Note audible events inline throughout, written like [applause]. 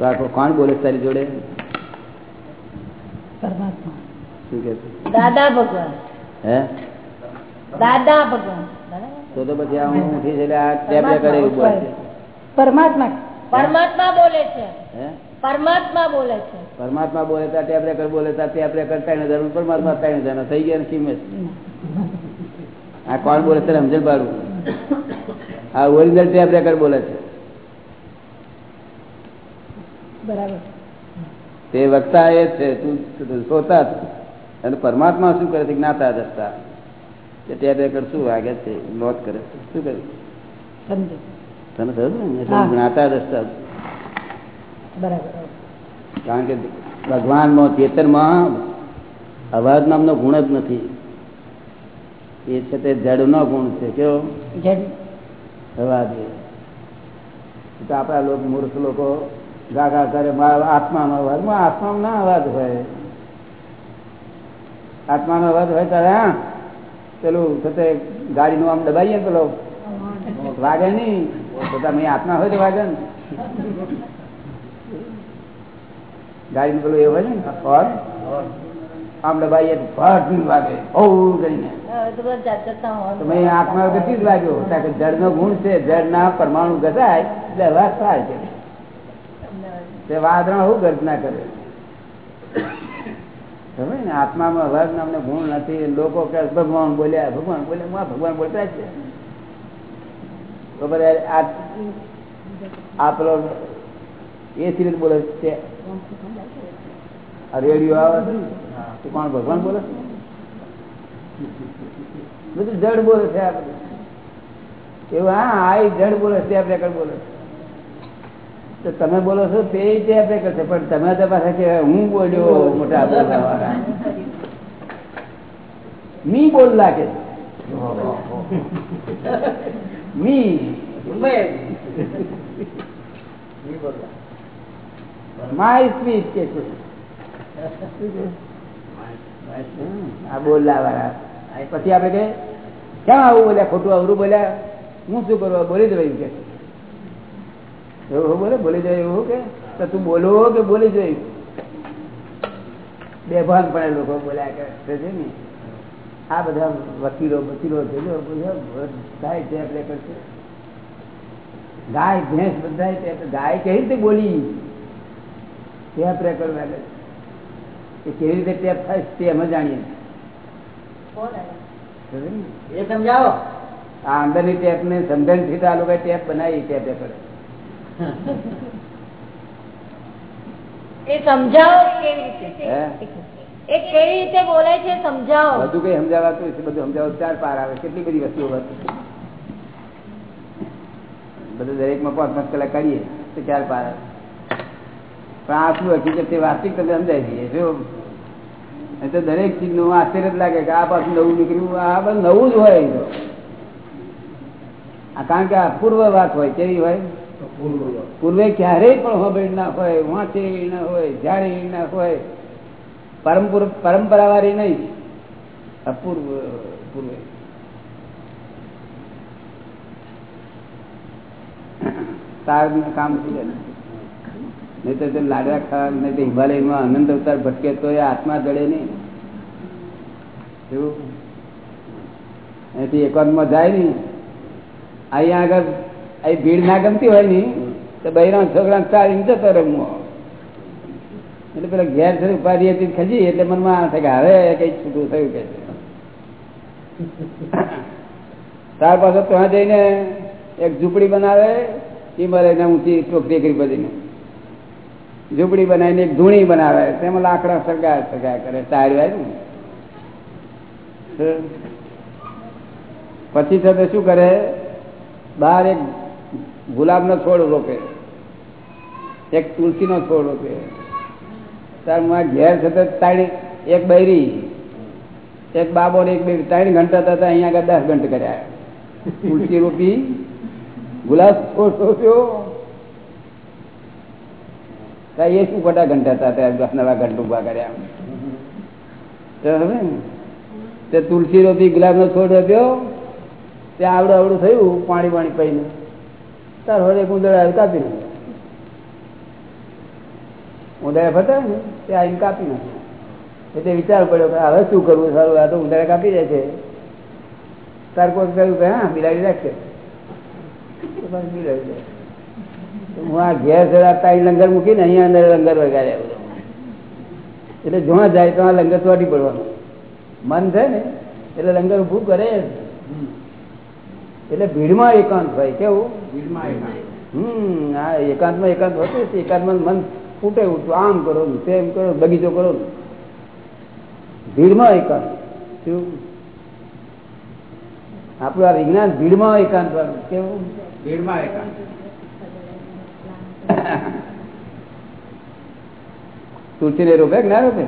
તો આખો કોણ બોલે છે તારી જોડે? પરમાત્મા. શું કે દાદા ભગવાન. હે? દાદા ભગવાન. તો તો પછી હું ઉઠી છે આ ટેપ રેકર્ડ બોલે પરમાત્મા. પરમાત્મા બોલે છે. પરમાત્મા બોલે છે. પરમાત્મા બોલે તા ટેપ રેકર્ડ બોલે તા ટેપ રેકર્ડ ત્રણ હજાર પરમાત્મા ત્રણ હજાર થઈ ગયા ને કિંમત. આ કોણ બોલે છે? સમજણ પાડું આ ઓરિજિનલ ટેપ રેકર્ડ બોલે છે. બરાબર. તે વક્તા એ છે તું સોતા અને પરમાત્મા શું કરે છે? જ્ઞાતા દસતા કે ટેપ આગળ શું વાગે છે? મોત કરે છે. શું કરે તને થયું ને? જ્ઞાતા દસતા બરાબર. કારણ કે ભગવાનમાં ચેતનમાં અવાજ નામનો ગુણ જ નથી. એ છે તે જડનો ગુણ છે. કેવો? જડ. અવાજ. તો આપણા લોકો મૂર્ખ લોકો ગાગા કરે, મારા આત્માનો અવાજ. માં ના અવાજ હોય. આત્માનો અવાજ હોય ત્યારે હા, પેલું છે તે ગાડીનું આમ દબાઈએ ને પેલો. વાગે નહીં. બધા આત્મા હોય તો વાગે ને. ગાડીનું પેલું એવું હોય ને હોર્ન આમ દબાઈએ તો ફટ વાગે. ઓ કરીને. આત્મા ગતિ જ લાગ્યો કારણ કે જળનો ગુણ છે, જળના પરમાણુ ઘટાય એટલે અવાજ થાય છે. તે વાદળ શું ગર્જના કરે સમજ ને? આત્મામાં વર્ગ નામનો ગુણ નથી. લોકો કે ભગવાન બોલ્યા ભગવાન બોલ્યા. ભગવાન બોલતા છે બધા આ આ પેલો એ સિરિયલ બોલે છે. આ રેડિયો આવે છે? કોણ ભગવાન બોલે? બધું જડ બોલે છે આ એવું હા, આ જડ બોલે છે ટેપ રેકર્ડ બોલે છે. તો તમે બોલો છો તે રીતે આપે કરશે. પણ તમે તો પાછા કે હું બોલ્યો મોટા બોલવાવાળા મી બોલ લાગે મી. માય સ્પીચ કે છે. આ બોલલા વાળા પછી આપડે કે, કેમ આવું બોલ્યા? ખોટું અવરું બોલ્યા? હું શું કરવા બોલી જવાયું કે એવું બોલે બોલી જાય એવું કે? તો તું બોલો કે બોલી જોઈ બેભાન પણ લોકો બોલ્યા કરે છે ને? આ બધા વકીલો વકીલો છે આપણે કરશે. ગાય ભેંસ બધા ટેપ ગાય કેવી રીતે બોલી? ટેપ રેકર્ડ લાગે એ કેવી રીતે ટેપ થાય તે અમે જાણીએ. સમજાવો આ અંદરની ટેપ ને? સમજણથી તો આ લોકો ટેપ બનાવી ટેપ રેકર્ડ એ સમજાવો કેવી રીતે? હે? એ કેવી રીતે બોલે છે સમજાવો. બધું કઈ સમજાવાતું હશે બધું સમજાવવા ચાર પાર આવે. કેટલી બધી વસ્તુઓ બધું દરેકમાં પાંચ પાંચ કલાક કરીએ તો ચાર પાર આવે. પણ આ શું હકીકત છે વાસ્તવિક તમે સમજાય જો એ તો દરેક ચીજનું આશ્ચર્ય જ લાગે કે આ પાછું નવું નીકળ્યું. આ બધું નવું જ હોય. આ કારણ કે અપૂર્વ વાત હોય કેવી હોય? પૂર્વે ક્યારેય પણ હોબેડ ના હોય, વાંચે ના હોય જ્યારે ના હોય. પરંપર પરંપરાવાળી નહીં. અપૂર્વ પૂર્વે તારનું કામ છે નહીં તો તે લાડવા ખાવા, નહીં તો હિમાલયમાં આનંદ અવતાર ભટકે તો એ આત્મા જડે નહીં. એવું? એથી એકાંતમાં જાય નહીં. અહીંયા આગળ અહીં ભીડ ના ગમતી હોયની, તો બહેરા છોકરા ચાલીને જતો રમવો. એટલે પેલા ઘેર છે ઉપાધિ હતી ખજી, એટલે મનમાં આ કે હવે કઈ છૂટું થયું કે તાર પાછો ત્યાં જઈને એક ઝૂંપડી બનાવે હિમાલયના ઊંચી ટેકરી બધીને. ઝૂંપડી બનાવીને એક ધૂણી બનાવે, તેમાં લાકડા સગા સગા કરે તાળવાય ને પછી સાથે શું કરે? બહાર એક ગુલાબનો છોડ રોપે. એક તુલસીનો છોડ રોપે. તારમાં ઘેર છે તાણી, એક બૈરી, એક બાબો ને એક બે ત્રણ ઘંટા થતા અહીંયા આગળ દસ ઘંટ કર્યા. તુલસી રોપી, ગુલાબ છોડ રોપ્યો. એ શું ખોટા ઘંટા હતા? ત્યારે દસ નવા ઘંટ ઊભા કર્યા. તો તુલસી રોપી, ગુલાબનો છોડ રોપ્યો. તે આવડું આવડું થયું પાણી પાણી પહીને. તાર હવે ઉંદર આવ્યું કાપી નાખ્યું. ઉંદરે ફરતા ને, તે આવીને કાપી નાખે. એટલે વિચાર પડ્યો કે હવે શું કરવું? સારું, આ તો ઉંદરે કાપી જાય છે. તાર કોઈ કહ્યું કે હા બિલાડી રાખશે હું આ ઘેર જરા તારી લંગર મૂકીને અહીંયા અંદર લંગર વગાડ્યા એટલે જોવા જાય તો આ લંગર ચોટી પડવાનું. મન છે ને, એટલે લંગર ઊભું કરે. એટલે ભીડમાં એકાંત ભાઈ કેવું? હમ આ એકાંતમાં એકાંત હોતું છે એકાંતમાં મન ફૂટે ઉઠું આમ કરો તેમ કરો બગીચો કરો ભીડમાં એકાંત. શું આપણું આ વિજ્ઞાન ભીડમાં એકાંત વાળું કેવું? ભીડમાં એકાંત. તુલસી ને રોપે ના રોપે?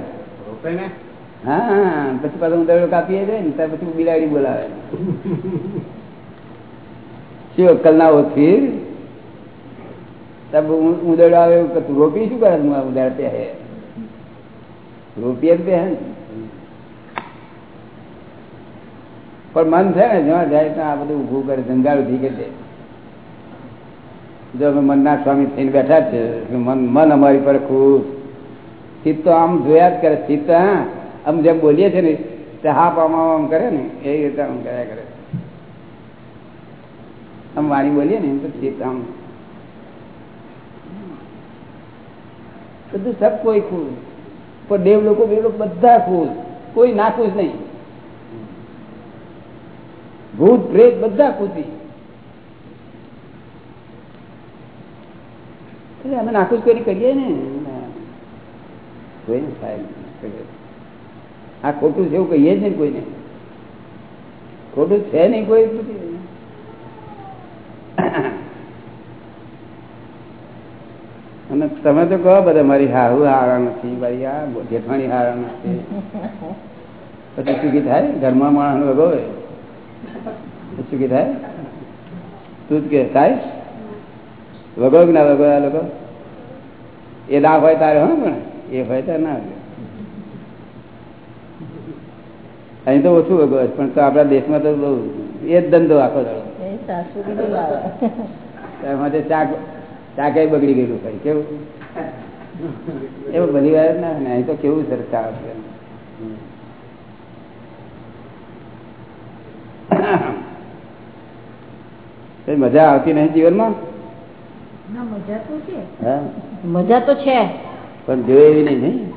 રોપે ને. હા પછી પાછું ઉંદરડો કાપીએ જાય ને ત્યાર પછી બિલાડી બોલાવે. શું અક્કલ ના તબ ઉંદરડો આવે રોપી શું કરે હું આ ઉંદર પે હે રોપીએ પે હે. પણ મન છે ને, જ્યાં જાય ત્યાં આ બધું ઊભું કરે ધંધાળું થઈ ગયે જો અમે મનના સ્વામી થઈને બેઠા છે મન મન અમારી પર ખુશ ચિત્ત તો આમ જોયા જ કરે, ચિત્ત, હા, આમ જેમ બોલીએ છીએ ને, તે હાપ આમ આમ આમ કરે ને, એ રીતે આમ કર્યા કરે આમ વાણી બોલીએ ને તો ચિત્ત આમ બધું સબ કોઈ ખુશ પણ દેવ લોકો બે લોકો બધા ખુશ કોઈ ના ખુશ નહીં ભૂત પ્રેત બધા ખુશી એટલે અમે નાખુશ કરી કરીએ ને કોઈને થાય નહીં. આ ખોટું છે એવું કહીએ જ નહીં કોઈને ખોટું છે નહીં કોઈ અને તમે તો કહો બધા, મારી હાહુ હારા નથી, મારી આ જેઠાણી હારા નથી. પછી ચૂકી થાય ઘરમાં માણસ ભગવે ચૂકી થાય તું જ કે થાય વગો કે ના વગો આ લોકો? એ ના હોય તારે, હા પણ, એ હોય તો ના. અહીં તો ઓછું વગો પણ આપણા દેશમાં તો બહુ, એ જ ધંધો આખો દાડો. ચાક બગડી ગયેલું ભાઈ કેવું? એવું બધી વાર ના ને તો કેવું સરસ કઈ મજા આવતી નહીં જીવનમાં? ના મજા તો છે. હા. મજા તો છે. પણ જોઈ એવી નહીં નહીં?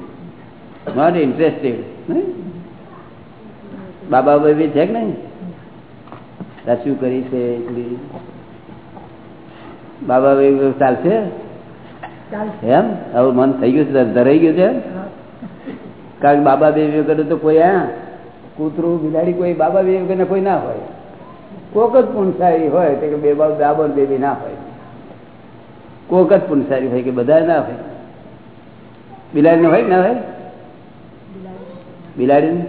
નોટ ઇન્ટરેસ્ટેડ બાબા ભાઈ છે કે નહીં? સાચું કરી છે બાબા ચાલશે? એમ? હવે મન થઈ ગયું છે ધરાઈ ગયું છે? કારણ કે બાબા બે વગર તો કોઈ આ કૂતરું બિલાડી કોઈ બાબા બે વગર કોઈ ના હોય. કોક જ પુનસારી હોય તો કે બે બાબ બાબર બેબી ના હોય. કોક જ પુનસારી હોય કે બધા ના હોય. બિલાડીને હોય ના હોય? બિલાડી.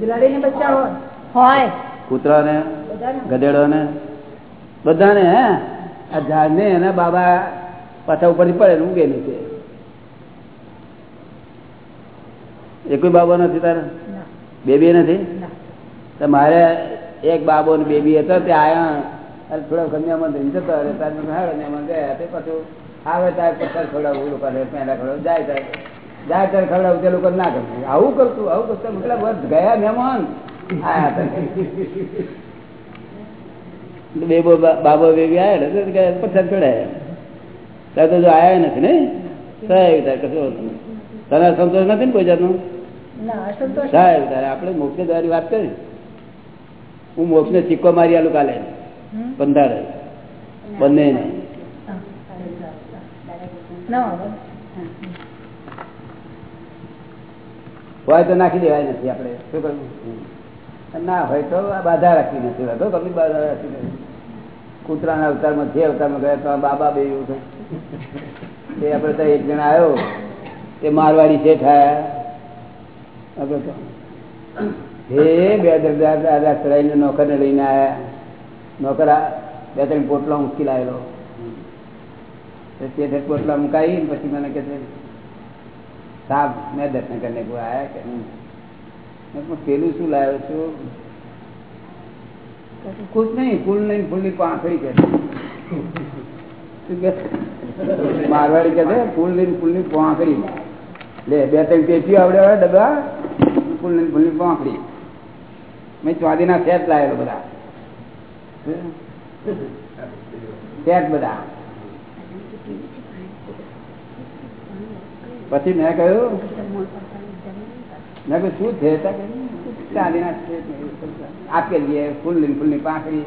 બિલાડીને બચ્ચા હોય. હોય. કૂતરાને ગધેડોને? બધાને હે? આ ઝાડને એના બાબા પાછા ઉપરથી પડે ને ઉગે નીચે. એ બાબો નથી તારે? બેબી નથી? મારે એક બાબો ને બેબી હતો તે આયા. અને થોડા કન્યામાં થઈ જતો અરે તાર મેં હાડો ગયા. તે પાછું આવે ત્યારે પથ્થર ખવડાવું લોકો પહેલા ખવડાવું જાય ત્યારે જાય ત્યારે ખવડાવું તે લોકો ના કરે આવું કરતું આવું કરતું. મતલબ ગયા મહેમાન. હતા. બાબો બેબી આવ્યા ને પથ્થર ચડાયા. તો જો આવ્યા નથી ને? સાહેબ તારે કશું. તને સંતોષ નથી ને કોઈ જાતનો? સાહેબ તારે આપણે મોક્ષ દ્વારી વાત કરી. હું મોક્ષ ને સિક્કો મારી આલું કાલે. પંદર બંને. હોય તો નાખી દેવાય નથી આપણે. શું કરવું? ના હોય તો બાધા રાખી નથી હોતો કમી બાધા રાખી નથી. કૂતરાના અવતારમાં, જે અવતારમાં ગયા, તો બાબા બે એવું થયું. આપણે તો એક જણ આવ્યો. તે મારવાડી છે આયા. આપણે તો, હે, બે દાદા ચડાવીને નોકરને લઈને આયા. નોકર બે ત્રણ પોટલો મૂકી લાવેલો. તે પોટલા મુકાવી પછી મને કે સાહેબ, મેં દર્શન કરીને આયા કે પેલું શું લાવ્યો છું? ખુશ નહીં, ફૂલ નહીં, ફૂલની પાંખડી કે? મારવાડી કે છે, ફૂલ નહીં ફૂલની પોંખડી લે, બે, ત્રણ પેટી આવડે આવડે ડબ્બા, ફૂલ નહીં ફૂલની પોંખડી મેં ચોદીના સેટ લાવેલો બધા. સેટ બધા. પછી મેં કહ્યું મેં શું છે ચાંદીના આપી દઈએ ફૂલની ફૂલની પાંખડી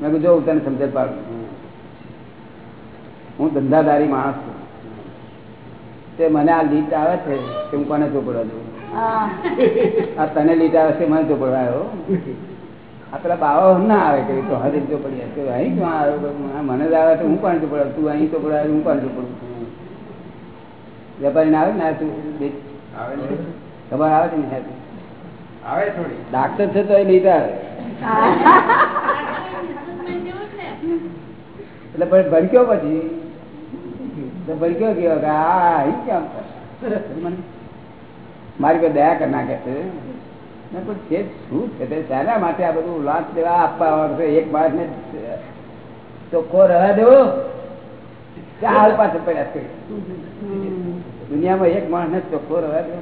મેં કહ્યું જો તને સમજ પાડું. હું ધંધાદારી માણસ છું. તે મને આ લીટ આવે છે કે હું કોને ચોપડવા દઉં? આ તને લીટ આવે છે મને ચોપડવા આવ્યો આ પેલા બાવા ના આવે કે તો હરી ચોપડી હશે અહીં ક્યાં આવ્યો મને જ આવે તો હું કોને ચોપડાવું તું અહીં ચોપડાવે હું કોને ચોપડું? વેપારી ના આવે ને આ તું આવે તમારે આવે છે ને? આવે થોડી. ડાક્ટર છે તો એ લીટ આવે. એટલે પણ ભડક્યો પછી? તો ભડક્યો ગયો કે આ અહીં કેમ મારી કોઈ દયા કરી નાખે છે. પણ છે શું છે તે? શાના માટે આ બધું લાંચ દેવા આપવા આવડશે એક એક માણસને ચોખ્ખો રહેવા દેવો? ચાલ પાછળ પડ્યા છે? દુનિયામાં એક માણસને ચોખ્ખો રહેવા દેવો?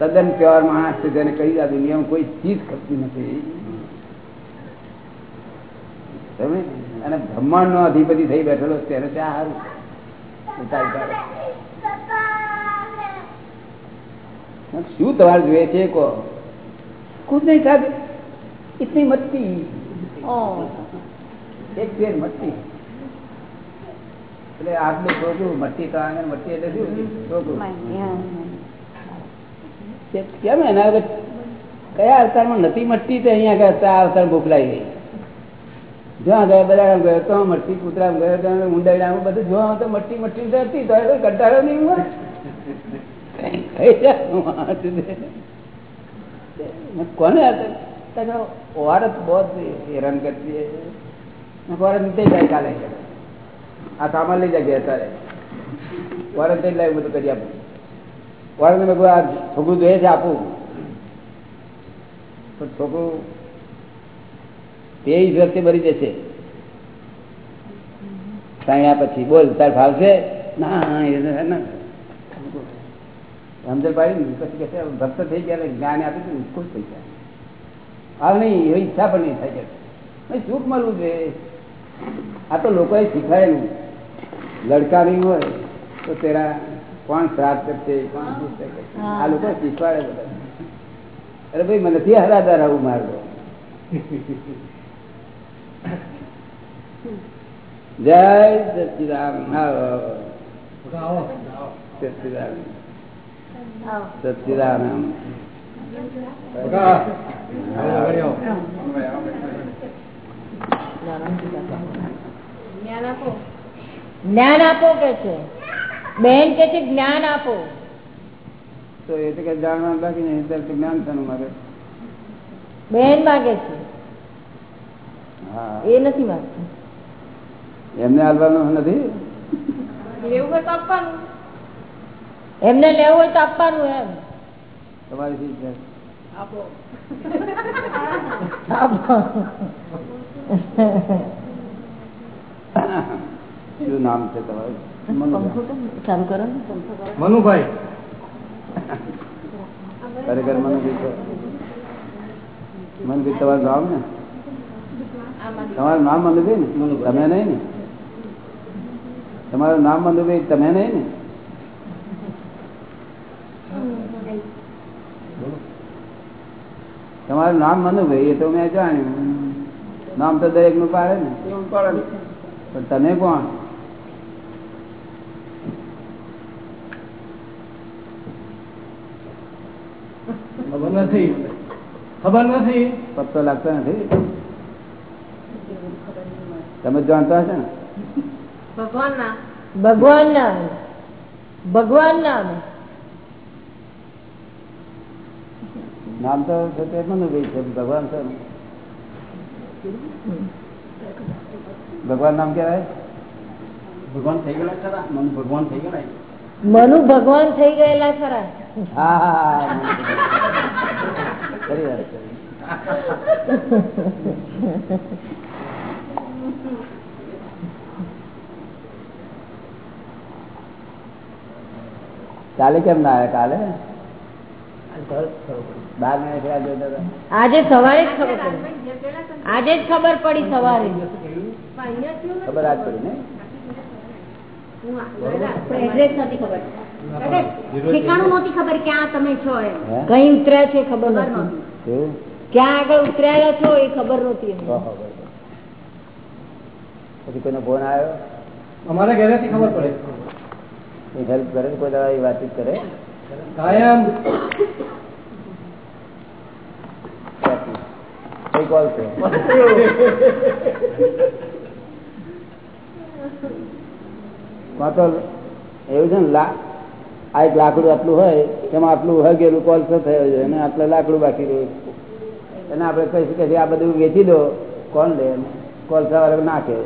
તદ્દન પ્યોર માણસ છે જેને કહી આ દુનિયામાં કોઈ ચીજ ખપતી નથી. અને બ્રહ્માંડ નો અધિપતિ થઈ બેઠેલો તેને ત્યાં સારું શું તમારે જોઈએ છે કહો? ખુદ નહીં સાહેબ એટલી મટતી એક પેર મટતી એટલે આટલું છોકરું મટતી તો આંગણ મટતી એટલે શું? છોકરું કે- કેમ એના વગર કયા અવતારમાં નથી મટતી તે અહીંયા આગળ આ અવતાર મોકલાઈ ગઈ જ્યાં ગયા બધા ગયો તો મટતી કૂતરા ગયો તો ઊંડાઈ બધું જોવા તો મટતી મટતી તો હતી તો એ કંટાળો નહીં મળે કઈ જાતનું વાત છે? मैं कौन है आता है? औरत बहुत हैरान करती है मैं औरत नहीं જાય કાલે આ સામાન લઈ જાય અત્યારે औरत નહીં લાવી બધું કરી આપું વાળને મેં આ છોકરું જોઈએ છે આપું. પણ છોકરું તે જ વખતે મરી જશે. સાંયા પછી, બોલ, તાર ફાવશે ના એને સમજણ પાડી ને, પછી કહેશે ભક્ત થઈ ગયા જ્ઞાન આપી દઉં ખુશ થઈ ગયા. હાલ નહીં, એવી ઈચ્છા પણ નહીં થાય કે. સુખ મળવું છે? આ તો લોકોએ શીખાયેલું લડકાવી હોય તો તેરા કોણ શ્રાદ્ધ કરશે કોણ આ લોકો શીખવાડે બધા. અરે ભાઈ મને નથી હરાદાર આવું માર્ગો જય સચિદાન. સચિદાન. સચિદાન. જ્ઞાન આપો કે છે? બેન કે છે જ્ઞાન આપો. તો એ તો કે જાણવાનું બાકી નહીં તો જ્ઞાન થવાનું મારે. બેન માગે છે. હા. એ નથી માગતું. એમને હાલવાનું નથી? એમને લેવું હોય તો આપવાનું એમ. તમારી શી છે? આપો. શું નામ છે તમારું? તો ચાલુ કરો મનુભાઈ. ખરેખર મનુભાઈ મનુભાઈ તમારું નામ ને? તમારું નામ મનુભાઈ. ને તમે નહીં ને? તમારું નામ મનુભાઈ તમે નહીં ને? તમારું નામ મનુભાઈ એ તો મેં જાણ્યું. નામ તો દરેકનું. પાડે ને. પણ તમે કોણ? ખબર નથી ખબર નથી પત્તો લાગતો નથી તમે જાણતા હશે ને ભગવાન નામ ભગવાન નામ નામ તો છે તે મનુભાઈ છે ભગવાન છે ને. ભગવાન નામ કહેવાય ભગવાન થઈ ગયેલા ખરા મન ભગવાન થઈ ગયેલા મનુ ભગવાન થઈ ગયેલા ખરા હા હા હા ખરી વાત છે. કાલે કેમ ના આવે કાલે આજે સવારે આજે જ ખબર પડી સવારે ખબર આજ પડી ને એડ્રેસ નથી ખબર ઠેકાણું નહોતી ખબર ક્યાં તમે છો કઈ ઉતર્યા છે ખબર નથી ક્યાં આગળ ઉતર્યા છો એ ખબર બરોબર. પછી કોઈનો ફોન આવ્યો? અમારા ઘરેથી ખબર પડે. એ હેલ્પ કરે કોઈ એ વાતચીત કરે? કાયમ. કોલ છે? [laughs] કાં તો એવું છે ને લા આ એક લાકડું આટલું હોય, તેમાં આટલું હગેલું કોલસો થયો છે, અને આટલું લાકડું બાકી રહ્યું એને આપણે કહીશું કે આ બધું વેચી દો, કોણ લે કોલસા વાળા નાખે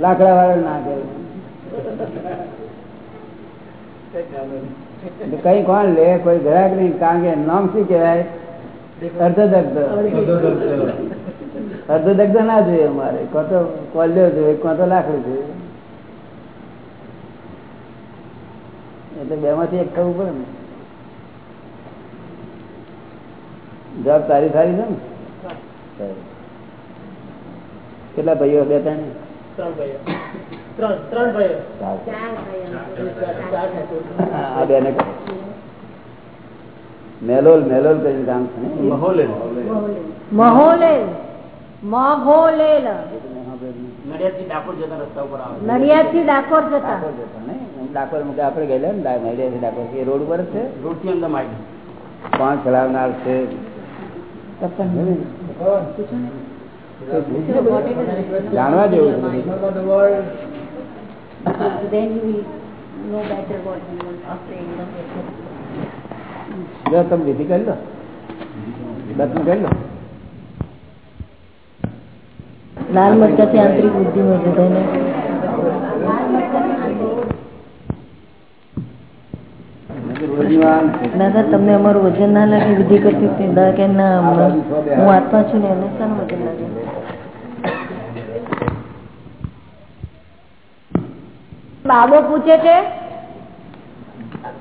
લાકડા વાળા એટલે કઈ કોણ લે, કોઈ ગ્રાહક નહીં, કારણ કે નામ શું કહેવાય? અર્ધદગ્ધ. અર્ધદગ્ધ ના જોઈએ અમારે. કોતો કોલ્યો જોઈએ કોતો લાકડું જોઈએ. એટલે બે માંથી એક થવું પડે ને. જવાબ તારી સારી છે ને? કેટલા ભાઈઓ બે ત્રણ? મેલોલ મેલોલ કરીને કામ છે? મહોલેલ. મહોલેલ. નડિયાદથી ડાકોર જતા રસ્તા ઉપર આવે. નડિયાદથી ડાકોર જતા. ડાકોર જતો ને ડાકોર માં આપણે ગયેલા ને ડા- મહિલાથી ડાકોર એ રોડ ઉપર જ છે રોડથી અંદર મારી કોણ ચલાવનાર છે જાણવા જેવું છે બધું. then you will know better what you want to say in the future. જો તમે વિધિ કરી લો દર્શન કરી લો લાલ મરચાથી આંતરિક બુદ્ધિ વધે દાદા તમને અમારું વજન ના લાગે વિધિ કરતી દાદા કે ના હું આત્મા છું ને એને શાનું વજન લાગે? બાબો પૂછે છે?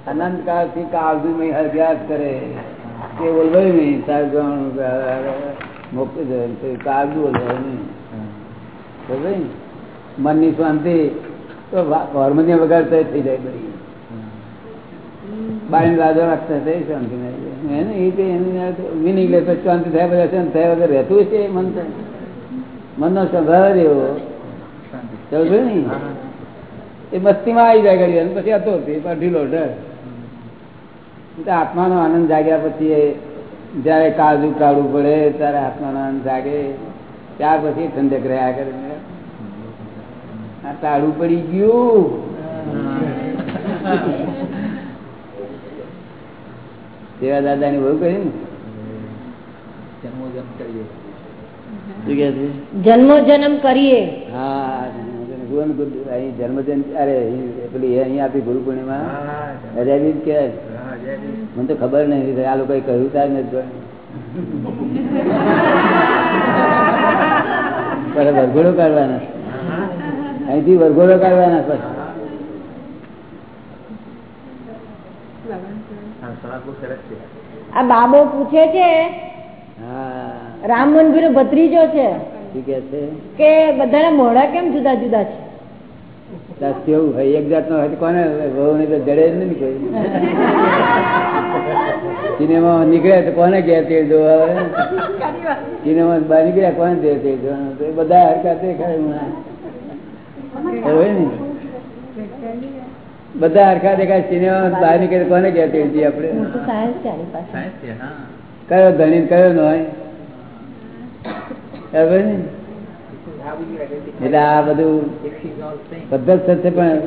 અનંત કાળથી કાળજી અભ્યાસ કરે. કે બોલવાય નહીં સાહેબ મોકલી દે કાળજુ બોલવાય નહીં મનની શાંતિ તો હાર્મોનિયમ વગર તો થઈ જાય બધી. થઈ શાંતિ એને વગર રહેતું છે મન મનનો સ્વભાવ એવો. ચાલશે ને? એ મસ્તીમાં આવી જાય ઘડી પછી હતો ઢીલો ઢળ આત્માનો આનંદ જાગ્યા પછી જયારે કાજુ કાઢવું પડે, ત્યારે આત્માનો આનંદ જાગે. ત્યાર પછી ઠંડક રહ્યા કરે. આ તાળું પડી ગયું. સેવા દાદાની બહુ કરી ને? કે જન્મો જન્મ કરીએ. હા અરે પેલી આપી ગુરુ પૂર્ણિમા કે? મને તો ખબર નહીં આ લોકોએ કહ્યું તાર નથી પણ. [laughs] વરઘોડો કાઢવાના. અહીંથી વરઘોડો કાઢવાના પછી. આ બાબો પૂછે છે રામ મંદિર ભત્રીજો છે. કે બધાના મોઢા કેમ જુદા જુદા છે? કેવું હોય એક હોય કોને વહુ ને તો જડે જ નહીં કોઈ. [laughs] સિનેમા નીકળ્યા તો કોને તે આવે? સિનેમા બહાર નીકળ્યા કોને દે તે જોવાનું બધા હરકત. હોય ને. બધા હરખા દેખાય સિનેમા બહાર નીકળે કોને કહેતી હતી આપણે? કયો ધણી કયો ન હોય ને? એટલે આ બધું પદ્ધત થશે પણ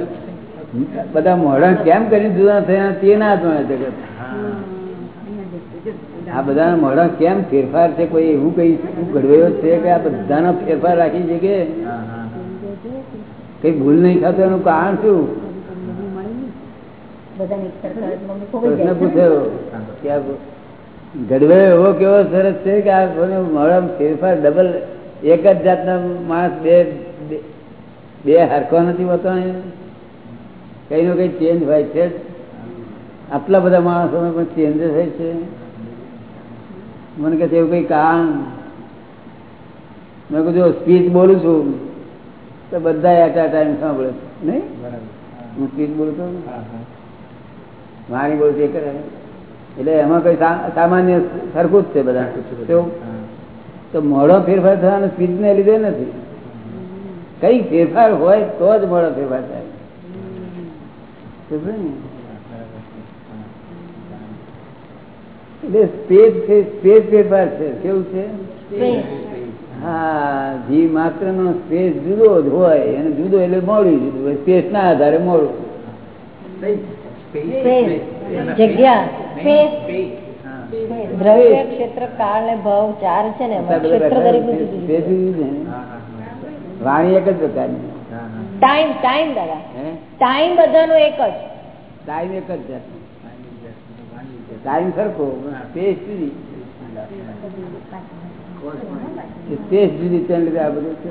બધા મોઢા કેમ કરીને જુદા થયા તે ના જાણે જગત આ બધાના મોઢા કેમ ફેરફાર છે કોઈ એવું કઈ શું ઘડવાયો છે કે આ બધાનો ફેરફાર રાખી છે કે? કઈ ભૂલ નહીં થતો એનું કારણ શું બધાને એક સરખા મમ્મી ખોવાઈ પ્રશ્ન જાય પૂછ્યો કે આ એવો. કેવો સરસ છે કે આ કોનો ફેરફાર ડબલ એક જ જાતના માણસ બે બે- હરખો નથી હોતો કઈ નો કઈ ચેન્જ હોય છે આટલા બધા માણસો પણ ચેન્જ થાય છે. મને કહે છે એવું કઈ કારણ મેં કીધું સ્પીચ બોલું છું. તો બધા એટ આ ટાઈમ સાંભળે નહીં? હું સ્પીચ બોલું છું મારી બોલ જે કરે. એટલે એમાં કઈ સામાન્ય સરખું જ છે બધા. તો મોડો ફેરફાર થવાનો સ્પીડ ને લીધે નથી. કઈ ફેરફાર હોય તો જ મોડો ફેરફાર થાય. એટલે સ્પેસ છે સ્પેસ ફેરફાર છે. કેવું છે? હા જી માત્ર નો સ્પેસ જુદો જ હોય. અને જુદો એટલે મોડું જુદું સ્પેસ ના આધારે મોડું. જગ્યા. દ્રવ્ય ક્ષેત્ર કાળ ને ભાવ ચાર છે ને ક્ષેત્ર દરેક. વાણી એક જ પ્રકારની ટાઈમ ટાઈમ દાદા. ટાઈમ બધાનો એક જ. ટાઈમ એક જ ટાઈમ સરખો પણ જુદી. સ્પેસ જુદી તેને લીધે આ બધું છે.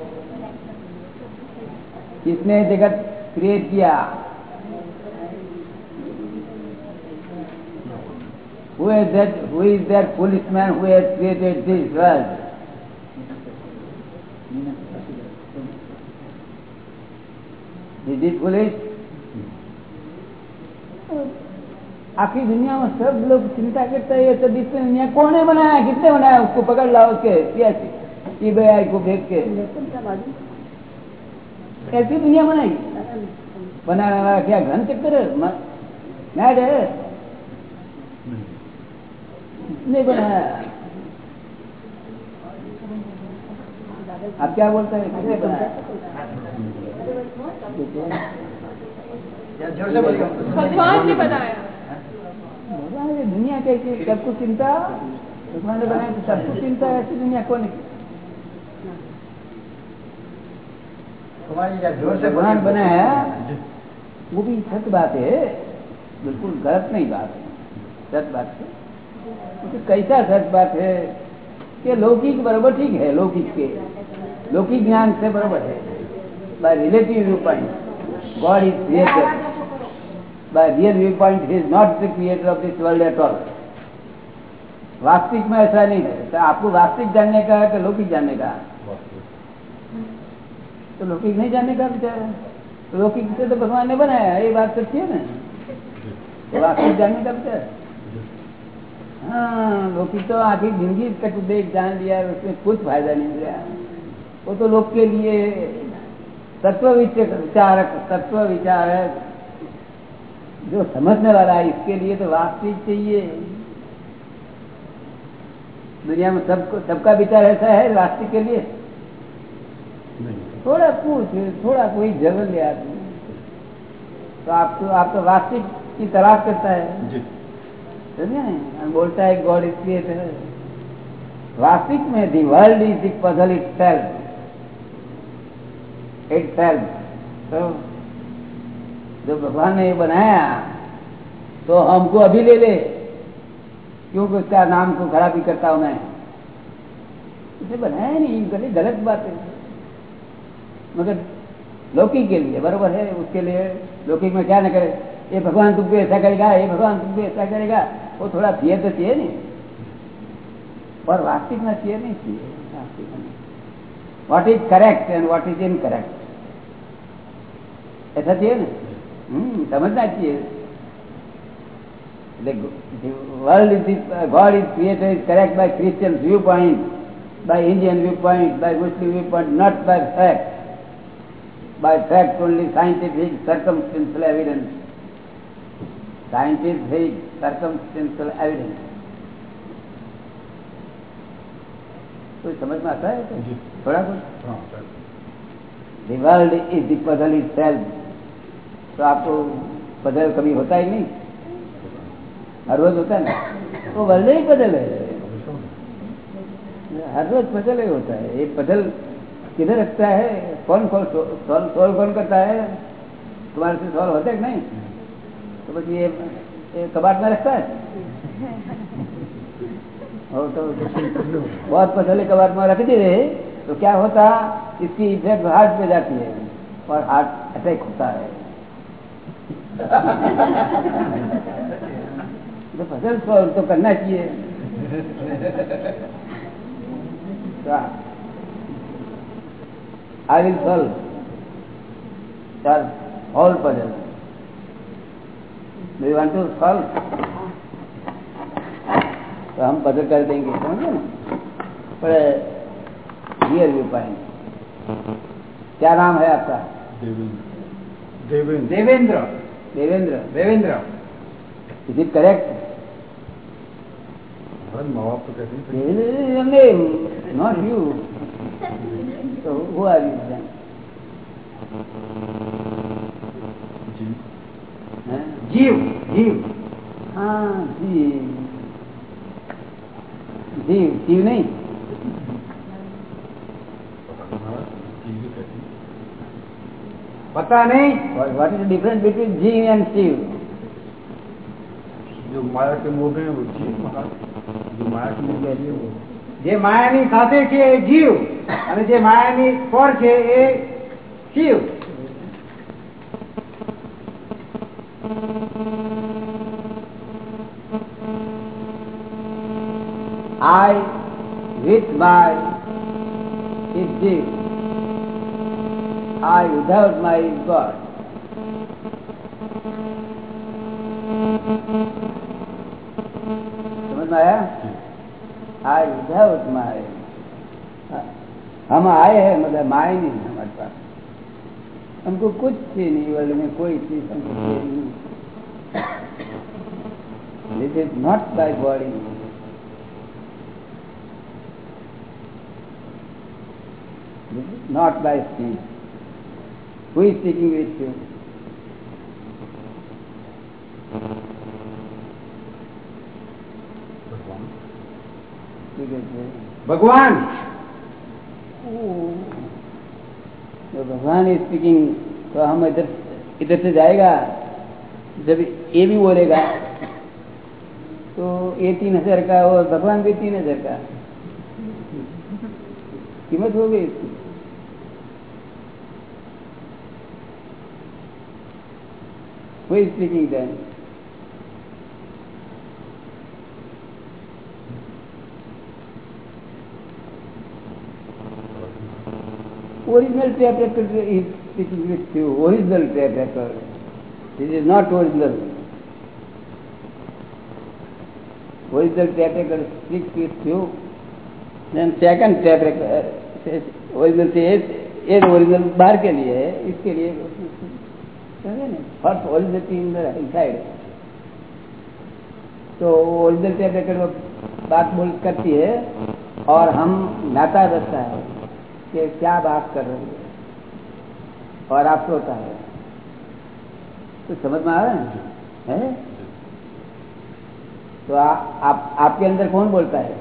किसने जगत क्रिएट किया Who is that? Who is that policeman who has created this world? Is it foolish? आखिरी दुनिया में सब लोग चिंता करते हैं सब इसमें दुनिया कौन ने बनाया किसने बनाया उसको पकड़ लाओ के कैसे ये भाई को फेंक के ऐसी दुनिया बनाई? बनाने वाला क्या घन चक्कर है? मैड है। बनाया आप क्या बोलते हैं? किसने बनाया ज़ोर से बोलिए। भगवान ने बनाया। भगवान दुनिया कैसी सबको चिंता? भगवान ने बनाया तो सबको चिंता है, ऐसी दुनिया कौन है? कुमार जी जरा ज़ोर से भगवान वो भी सच बात है बिल्कुल गलत नहीं बात है सच बात है। क्योंकि कैसा सच बात है कि लौकिक बराबर ठीक है लौकिक के लौकिक ज्ञान से बराबर है। By relative view point God is creator by real view point is not the creator of this world at all वास्तविक में ऐसा नहीं है। तो आपको वास्तविक जानने का है कि लौकिक जानने का तो लौकिक नहीं जानने का बेचारा है। लौकिक से तो भगवान ने बनाया, ये बात सच्ची है ना। तो वास्तविक जानने का बेचारा हाँ। लौकिक तो आखिर ज़िंदगी देख जान लिया, उसमें कुछ फ़ायदा नहीं मिला। वो तो के लिए तत्व विचारक तत्व विचारक, जो समझने वाला है, इसके लिए तो वास्तविक चाहिए। दुनिया में सबको, सबका विचार ऐसा है, वास्तविक के लिए? थोड़ा पूछ थोड़ा कोई आदमी तो आप तो वास्तविक की तलाश करता है। समझे ना और बोलता है गॉड इज़ क्रिएटर वास्तविक में the world is the puzzle itself itself तो जो भगवान ने ये बनाया तो हमको अभी ले ले। क्योंकि उसका नाम को खराबी करता हूँ मैं। इसे बनाया नहीं गलत बात है। मगर लौकिक के लिए बरोबर है उसके लिए लौकिक में क्या न करे। ये भगवान तुमको ऐसा करेगा ये भगवान तुमको ऐसा करेगा वो थोड़ा फियर तो चाहिए नहीं। और वास्तविक में चाहिए नहीं चाहिए what is correct and what is incorrect ऐसा चाहिए ना? हम्म समझना चाहिए। the world is the, God is created is correct by Christian viewpoint, by Indian viewpoint, by Muslim viewpoint, not by fact. By fact only scientific circumstantial evidence. Scientific circumstantial evidence. कोई समझ में आता है? थोड़ा कुछ The world is the puzzle itself. तो आपको puzzle कभी होता ही नहीं हर रोज होता है ना वो वर्ल्ड ही पजल है हर रोज पजल ही होता है ये पजल किधर रखता है? कौन कौन सॉल्व सॉल्व कौन करता है? तुम्हारे से सॉल्व होता है कि नहीं? तो बस ये, कबाट में रखता है? [laughs] और तो बहुत पजल कबाट में रख दिए तो क्या होता? इसकी इफ़ेक्ट हार्ट पे जाती है और हार्ट अटैक होता है। [laughs] तो फ़सल सॉल्व तो करना चाहिए। [laughs] I will solve sir all puzzle you want to solve तो हम पजल कर देंगे समझे ना पर हियर व्यू पॉइंट क्या नाम है आपका Devendra Devendra Devendra Devendra is it correct माँ बाप तो कहते हैं name, not you. So who are you then? हैं? जीव जीव हाँ जीव जीव जीव नहीं पता नहीं what is the difference between jiva and Shiva जो माया के मोह में वो जीव महाराज जो माया के મોહ છે वो જે માયા ની સાથે છે એ જીવ, અને જે માયાની પર છે એ Shiv. With with my is I I without my is God. સમજમાં આવ્યા आया आई विदाउट माई हम आए हैं मतलब माए नहीं है हमारे पास हमको कुछ चीज नहीं वर्ल्ड में कोई चीज हमको चाहिए नहीं this is not by body This is not by speech. Who is speaking with you? ભગવાન तो भगवान इज स्पीकिंग तो हम इधर इधर से जाएगा जब ये भी बोलेगा तो ये तीन हजार का और भगवान भी तीन हजार का कीमत हो गई इसकी Who is speaking बाहर के लिए है इसके लिए फ़र्स्ट साइड तो ओरिजिनल टेप रिकॉर्ड बात बोल करती है और हम नाता रखता है कि क्या बात कर रही है? और आप सोता है। तो समझ में आ रहा है, है? तो आ, आप आपके अंदर कौन बोलता है?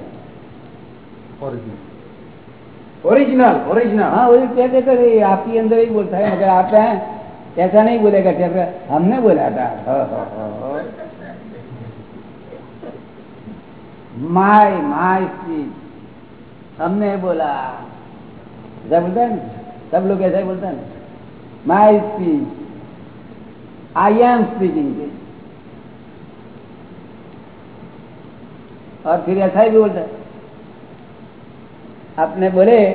ओरिजिनल ओरिजिनल हाँ वही कहते कर आपके अंदर ही बोलता है मगर आप हैं ऐसा नहीं बोलेगा क्या हमने बोला था। My my speech. हमने बोला। ऐसा बोलता है सब लोग ऐसा ही बोलते हैं my speech I am speaking और फिर ऐसा ही भी बोलता है। आपने बोले,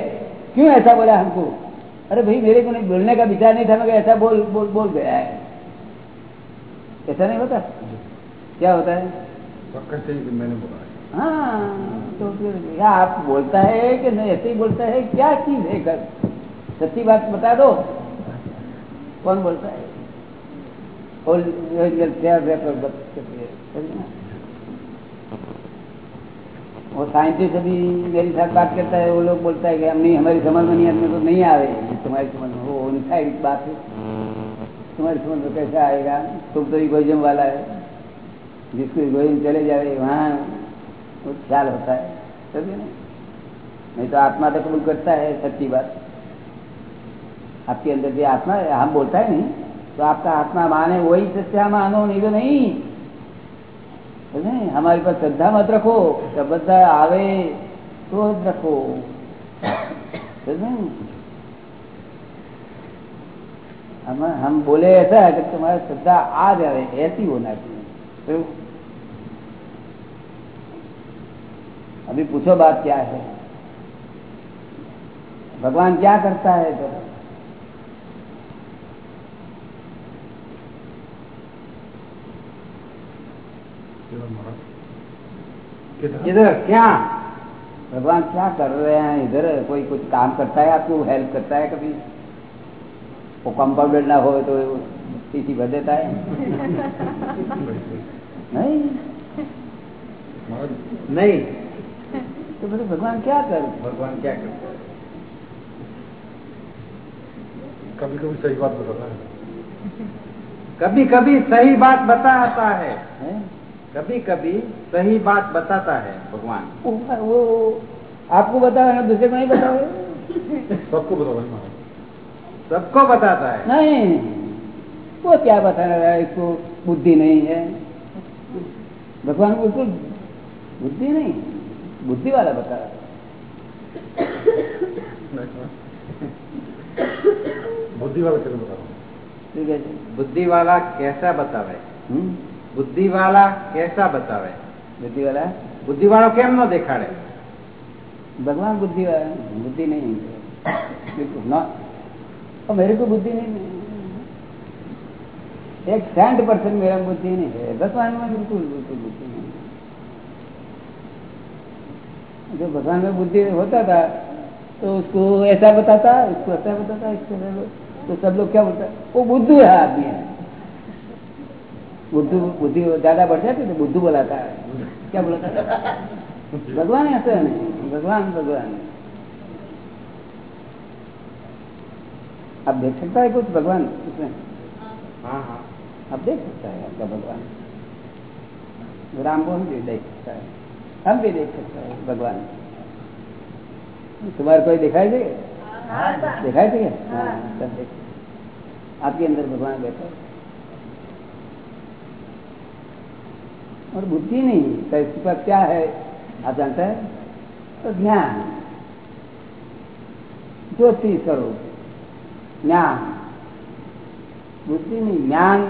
क्यों ऐसा बोला हमको? अरे भाई, मेरे को नहीं, बोलने का विचार नहीं था, मगर ऐसा बोल बोल बोल गया है। ऐसा नहीं होता? क्या होता है? मैंने बोला? है तो आप बोलता है कि नहीं, ऐसे ही बोलता है, क्या चीज़ है कर सच्ची बात बता दो। कौन बोलता है? और? वो साइंटिस्ट अभी मेरे साथ बात करता है, वो लोग बोलता है कि हम नहीं हमारी समझ में नहीं आदमी तो नहीं आ रही तुम्हारी समझ में, वो उनका एक बात है। तुम्हारी समझ में कैसा आएगा? तुम तो इगोइजम वाला है। जिसको इगोइजम चले जा जाए वहाँ ख्याल होता है समझे ना नहीं तो आत्मा तो कबूल करता है सच्ची बात आपके अंदर जो आत्मा हम बोलता है नहीं तो आपका आत्मा माने वही सच्चा मानो, नहीं तो नहीं समझे? हमारे पास श्रद्धा मत रखो, श्रद्धा आवे तो रखो समझे? हम हम बोले ऐसा कि तुम्हारा श्रद्धा आ जाए ऐसी होना चाहिए तो अभी पूछो बात क्या है? भगवान क्या करता है तो इधर क्या? भगवान क्या कर रहे हैं इधर? कोई कुछ काम करता है आपको? हेल्प करता है कभी? वो कंपाउंडर ना हो तो सीसी भर देता है। [laughs] नहीं। नहीं। तो फिर भगवान क्या कर? भगवान क्या करता कभी कभी सही बात बताता है। कभी कभी सही बात बताता है। हैं? कभी कभी सही बात बताता है भगवान। वो, आपको बताओ ना दूसरे को नहीं बताओ सबको महाराज सबको बताता है। नहीं वो क्या बता रहा है? इसको बुद्धि नहीं है। भगवान बिल्कुल बुद्धि नहीं। बुद्धि रहा है બુદ્ધિ વાળા બતાવે બુદ્ધિ વાળા કેમ બતાવે બુદ્ધિ વાળા કેસા બતાવે બુદ્ધિ વાળા કેસા બતાવે બુદ્ધિ વાળા બુદ્ધિ વાળો કેમ ન દેખાડે भगवान बुद्धि बुद्धि नहीं बिल्कुल ना और मेरे को बुद्धि नहीं एक सेंट परसेंट मेरा बुद्धि नहीं है। भगवान में बिल्कुल बिल्कुल बुद्धि जो भगवान में बुद्धि होता था तो उसको ऐसा बताता इसको ऐसा बताता इसको। तो सब लोग क्या बोलता वो बुद्धू है आदमी है। बुद्धू बुद्धि ज़्यादा बढ़ जाती तो बुद्धू बोलाता है। क्या बोलाता भगवान ऐसा नहीं भगवान भगवान। आप देख सकता है कुछ भगवान उसमें? हाँ हाँ। आप देख सकता है आपका भगवान। राम हम भी देख सकता है। हम भी देख सकता है भगवान तुम्हारे कोई दिखाई दिखाई देगा हाँ, सब देख। आपके अंदर भगवान बैठा और बुद्धि नहीं तो इसके पास क्या है? आप जानते हैं? तो ज्ञान। ज्योति स्वरूप ज्ञान। बुद्धि नहीं ज्ञान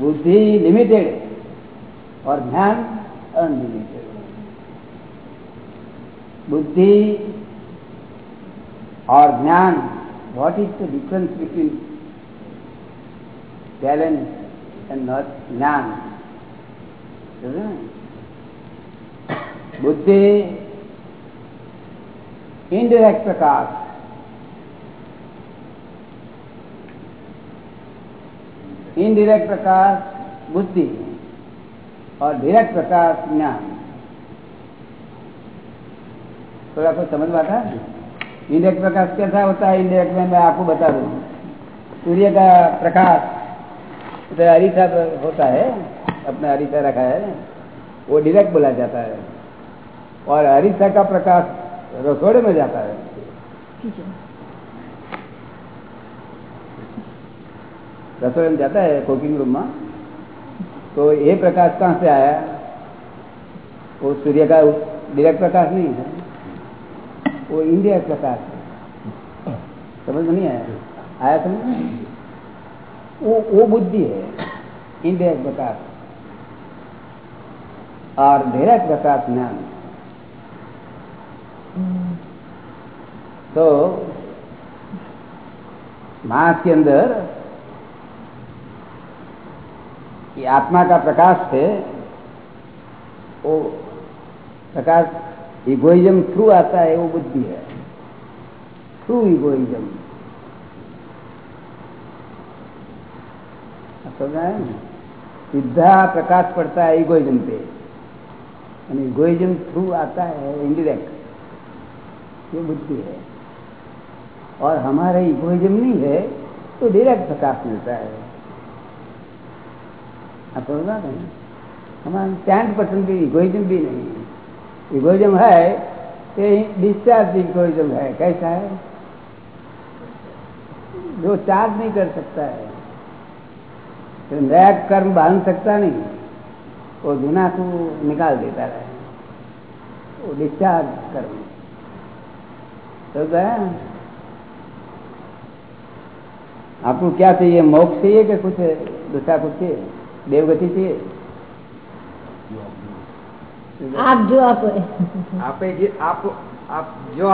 बुद्धि लिमिटेड और ज्ञान अनलिमिटेड बुद्धि और ज्ञान, what is the difference between talent and ज्ञान? बुद्धि इनडिरेक्ट प्रकाश इनडिरेक्ट प्रकाश बुद्धि, और डिरेक्ट प्रकाश ज्ञान। थोड़ा कुछ समझ में आता है? इनडायरेक्ट प्रकाश कैसा होता है? इनडायरेक्ट में मैं आपको बता दूँ। सूर्य का प्रकाश तो हरीसा होता है अपना हरीसा रखा है वो डायरेक्ट बोला जाता है। और हरीसा का प्रकाश रसोड़े में जाता है। रसोई में जाता है कुकिंग रूम में। तो ये प्रकाश कहाँ से आया? वो सूर्य का डायरेक्ट प्रकाश नहीं है। वो इंडिया प्रकाश है। समझ में नहीं आया? आया समझ वो वो बुद्धि है इंडिया प्रकाश। और डायरेक्ट प्रकाश ज्ञान तो मास के अंदर कि आत्मा का प्रकाश है, वो प्रकाश इगोइज्म थ्रू आता है, वो बुद्धि है। Through egoism? सीधा प्रकाश पड़ता है इगोइज्म पे। और इगोइज्म थ्रू आता है इंडिरेक्ट ये बुद्धि है। और हमारा इगोइज्म नहीं है तो डायरेक्ट प्रकाश मिलता है। आप समझ हमारा टेन परसेंट भी इगोइज्म भी नहीं है। इगोइज्म है तो डिस्चार्ज इगोइज्म है, कैसा है? जो चार्ज नहीं कर सकता है तो नया कर्म बाँध सकता नहीं, वो जूना को निकाल देता रहे, वो डिस्चार्ज कर्म। तो आपको क्या चाहिए, मोक्ष चाहिए कि कुछ, दूसरा कुछ चाहिए? देवगति चाहिए? आप जो आप आपो आप जो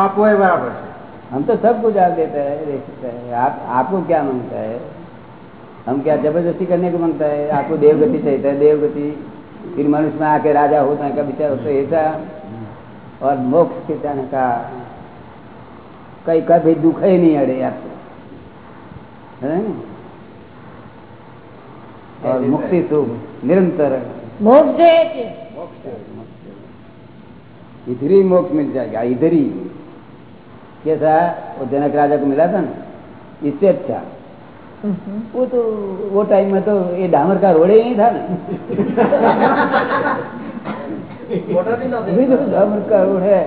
देता है आपको क्या माँगता है हम क्या ज़बरदस्ती करने को माँगता है आपको देवगति चाहता है देवगति फिर मनुष्य में आके राजा होता है का विचार ऐसा और मोक्ष के जाने का कहीं कभी दुख ही नहीं अड़े आपको और मुक्ति सुख निरंतर मोक्ष इधर ही मोक्ष मिल जाएगा इधर ही। कैसा? वो जनक राजा को मिला था ना? इससे अच्छा। वो तो वो टाइम में तो ये डामर का रोड ही था ना। अभी तो डामर का रोड है।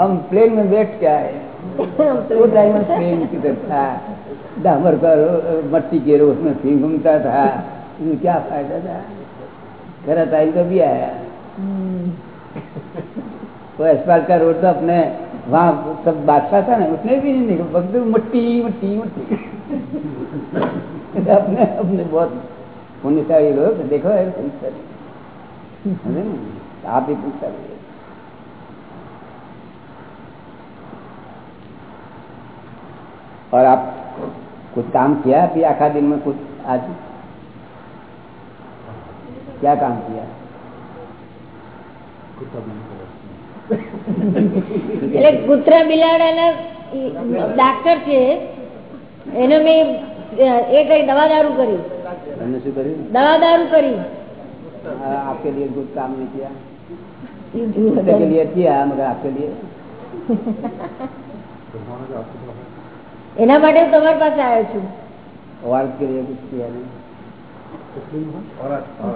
हम प्लेन में बैठ के आए। वो टाइम में प्लेन किधर था? डामर का मट्टी के रोड में फिर घूमता था। क्या फ़ायदा था? मेरा टाइम तो भी आया। तो एसपाल का रोड तो अपने वहाँ सब बादशाह था ना, उसने भी नहीं देखा बस मट्टी मट्टी मट्टी। [laughs] अपने अपने बहुत पुण्यशाली लोग, देखो है। पुण्यशाली? आप भी पुण्यशाली हो। और आप कुछ काम किया अभी आखा दिन में कुछ आज? क्या काम किया? એટલે કૂતરા બિલાડાના ડાક્ટર છે એને મેં એ કઈ દવા દારૂ કર્યું हमने शू करी દવા દારૂ કરી हाँ, आपके लिए कुछ काम नहीं किया એ જુઓ दूसरे के लिए किया मगर आपके लिए भगवान का आपके पास है એના માટે હું તમારી પાસે આવ્યો છું और के लिए कुछ किया नहीं उसके लिए है? और और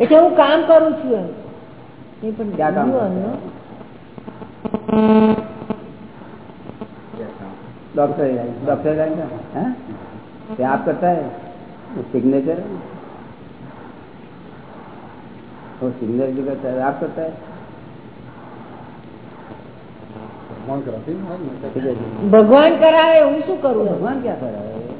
એટલે હું કામ કરું છું એમ એ પણ क्या काम યુ करता એમ, है डॉक्टर डॉक्टर जाएगा हैं क्या आप करता है वो सिग्नेचर वो सिग्नेचर भी करता है आप करता है भगवान कराते हैं आज मैं ठीक है जी। ભગવાન કરાવે હું શું કરું એમ? भगवान क्या कर रहा है देखो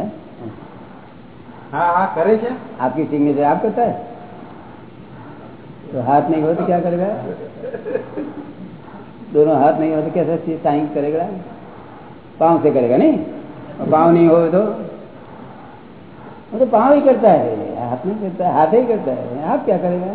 है? हाँ करे आपकी सिग्नेचर आप करता है। तो हाथ नहीं हो तो क्या करेगा? दोनों हाथ नहीं हो तो कैसे साइन करेगा? पाँव से करेगा नहीं? और पाँव नहीं हो तो? वो तो पाँव ही करता है। हाथ नहीं करता है हाथ ही करता है। आप क्या करेगा?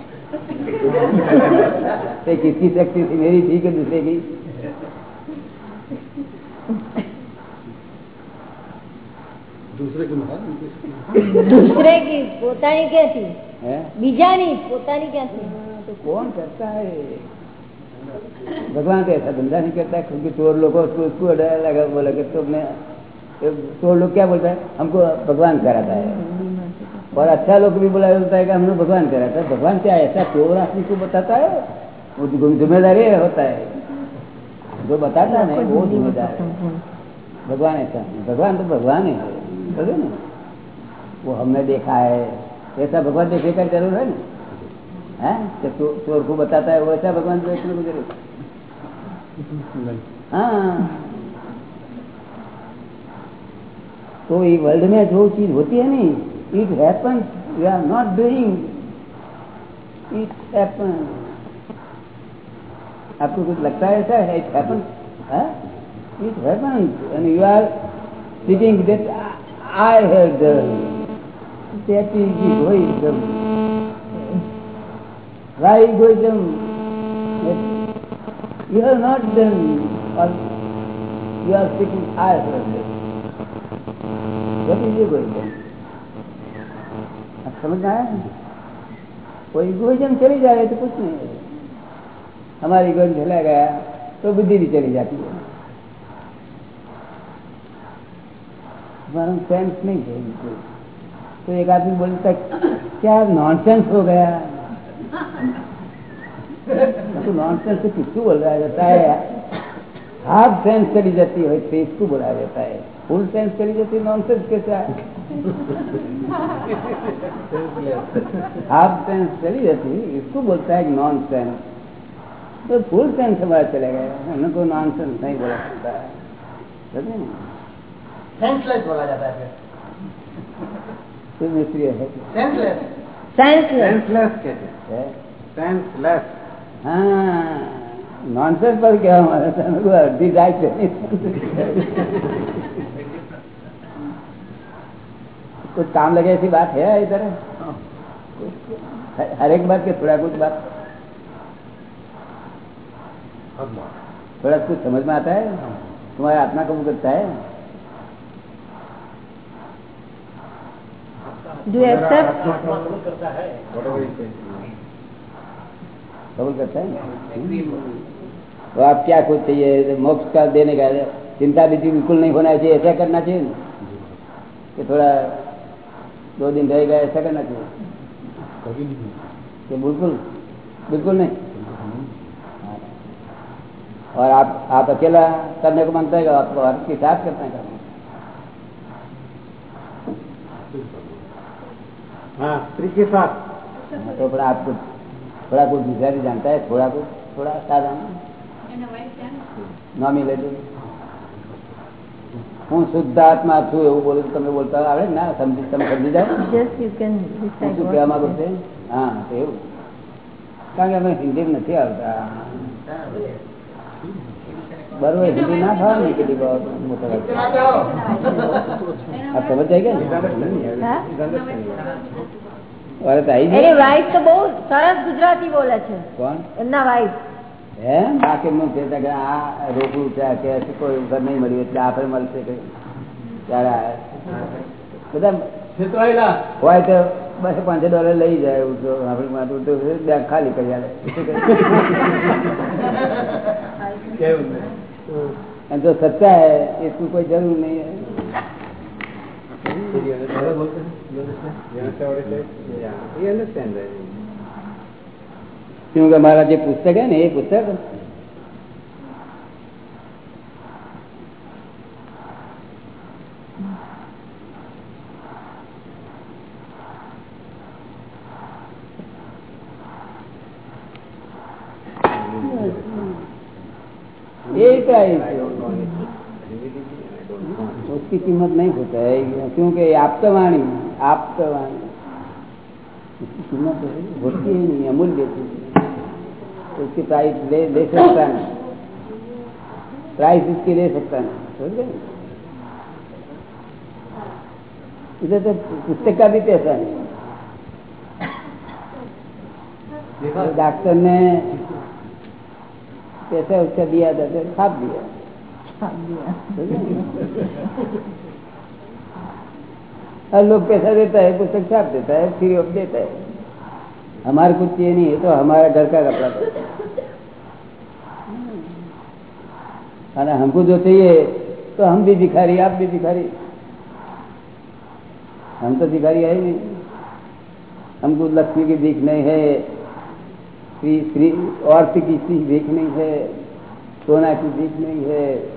ये किसकी शक्ति थी मेरी थी कि दूसरे की दूसरे को मकान દૂસરે કી પોતાની ક્યાંથી है બીજાની પોતાની ક્યાંથી तो कौन करता है भगवान तो ऐसा धंधा नहीं करता है क्योंकि चोर लोग को उसको उसको डर लगा बोला कि तुमने ये चोर लोग क्या बोलता है हमको भगवान कराता है और अच्छा लोग भी बोला बोलता है कि हमने भगवान कराता है भगवान क्या है? ऐसा चोर आदमी को बताता है वो जिम्मे- जिम्मेदारी होता है जो बताता है ना वो जिम्मेदार है भगवान ऐसा नहीं भगवान तो भगवान है समझे ना वो हमने देखा है ऐसा भगवान देखने का जरूर है ना है कि चो- चोर को बताता है वैसा भगवान देखने को जरूर नहीं हाँ तो ये वर्ल्ड में जो चीज होती है नहीं it happen you are not doing it happen आपको कुछ लगता है ऐसा है it happen it happen and you are sitting that I have done that is egoism why egoism That you have not done or you are speaking I have done what is egoism अब समझ आया? वो egoism चली जाए तो कुछ नहीं। हमारी इगोइजम चला गया तो बुद्धि भी चली जाती है। हमारा सेंस नहीं है तो एक आदमी बोलता क्या नॉनसेंस हो गया? तो नॉनसेंस से किसको बोल रहा जाता है हाफ़ सेंस चली जाती है इसको बोला जाता है। फुल सेंस चली जाती है नॉनसेंस कैसा हाफ सेंस चली जाती है इसको बोलता है नॉन सेंस तो फुल सेंस हमारा चले गए उनको नॉन सेंस नहीं बोला सकता है समझे ना? सेंसलेस बोला जाता है तो मिस्त्री है सेंसलेस સેન્સલેસ सेंसलेस कहते हैं है? सेंसलेस हाँ नॉनसेंस पर क्या हमारे सामने को अर्धी डाइट कुछ काम लगे ऐसी बात है इधर हर- हर एक बात के थोड़ा कुछ बात हद मार थोड़ा कुछ समझ में आता है तुम्हारा आत्मा कबूल करता है do accept Whatever he says. कबूल करता है तो आप क्या कुछ चाहिए? मोक्ष का देने का चिंता भी बिल्कुल नहीं होना चाहिए ऐसा करना चाहिए कि थोड़ा दो दिन रहेगा ऐसा करना चाहिए। कि बिल्कुल बिल्कुल नहीं। और आप आप अकेला करने को मानता है आपको आपके साथ करना है हाँ स्त्री के साथ। हाँ, तो थोड़ा आपको थोड़ा कुछ दूसरा भी जानता है थोड़ा कुछ थोड़ा साधारण નોમી લેજો હું શુદ્ધાત્મા છું એવું બોલું તમે બોલતા આવડે ને? ના સમજી તમે સમજી જાઓ. હું શું કહેવા માંગુ છે? હા એવું. કારણ કે અમે હિન્દી નથી આવતા. બરોબર હિન્દી ના ખાવા ને? કેટલી બાબત મોટા આ સમજ જાય કે હા? અરે તો આવી જાય વાઈફ તો બહુ સરસ ગુજરાતી બોલે છે. કોણ? એમના વાઈફ એમ બાકી નું છે કે આ રોકવું છે કે કોઈ ઘર નહીં મળ્યું એટલે આપણે મળશે કે ત્યારે બધા હોય તો બસ પાંચ ડોલર લઈ જાય એવું તો આપણી માટે તો બેંક ખાલી કરી આવે જો સચ્ચા હે એસું કોઈ જરૂર નહીં હે શું કે મારા જે પુસ્તક હે ને એ પુસ્તક उसकी कीमत नहीं होता है, क्योंकि आपतवाणी तो आपतवाणी तो उसकी कीमत होती ही नहीं अमूल्य चीज़। उसकी प्राइस ले ले सकता है। प्राइस इसकी ले सकता है। समझ गए? इधर तो पुस्तक का भी पैसा नहीं तो डॉक्टर ने पैसा उसका दिया था तो छाप दिया? हर लोग पैसा देता है पुस्तक छाप देता है फ्री ऑफ़ देता है। हमारे कुछ ये नहीं है तो हमारा घर का कपड़ा और हमको जो चाहिए तो हम भी भिखारी, आप भी भिखारी। हम तो भिखारी है नहीं। हमको लक्ष्मी की भीख नहीं है, श्री श्री, औरत की भीख नहीं है, सोना की भीख नहीं है,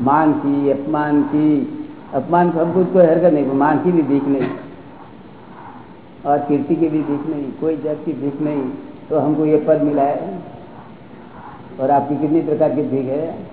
मान की, अपमान की। अपमान को हमको कोई हरकत नहीं मान की भी भीख नहीं। और कीर्ति की भी भीख नहीं कोई जग की भीख नहीं तो हमको ये पद मिला है और आपकी कितनी प्रकार की भीख है